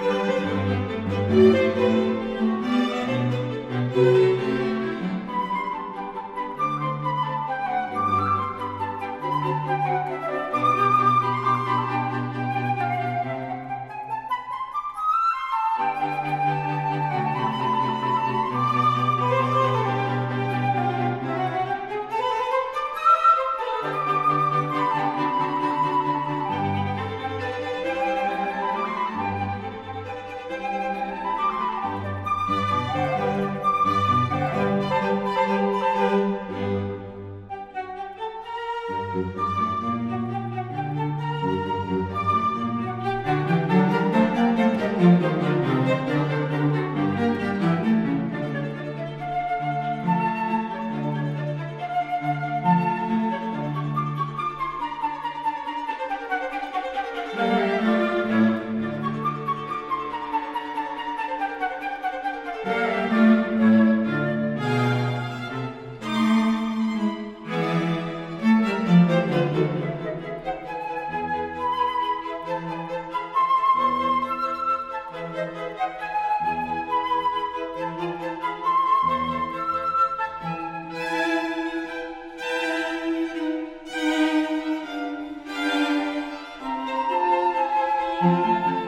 Música Música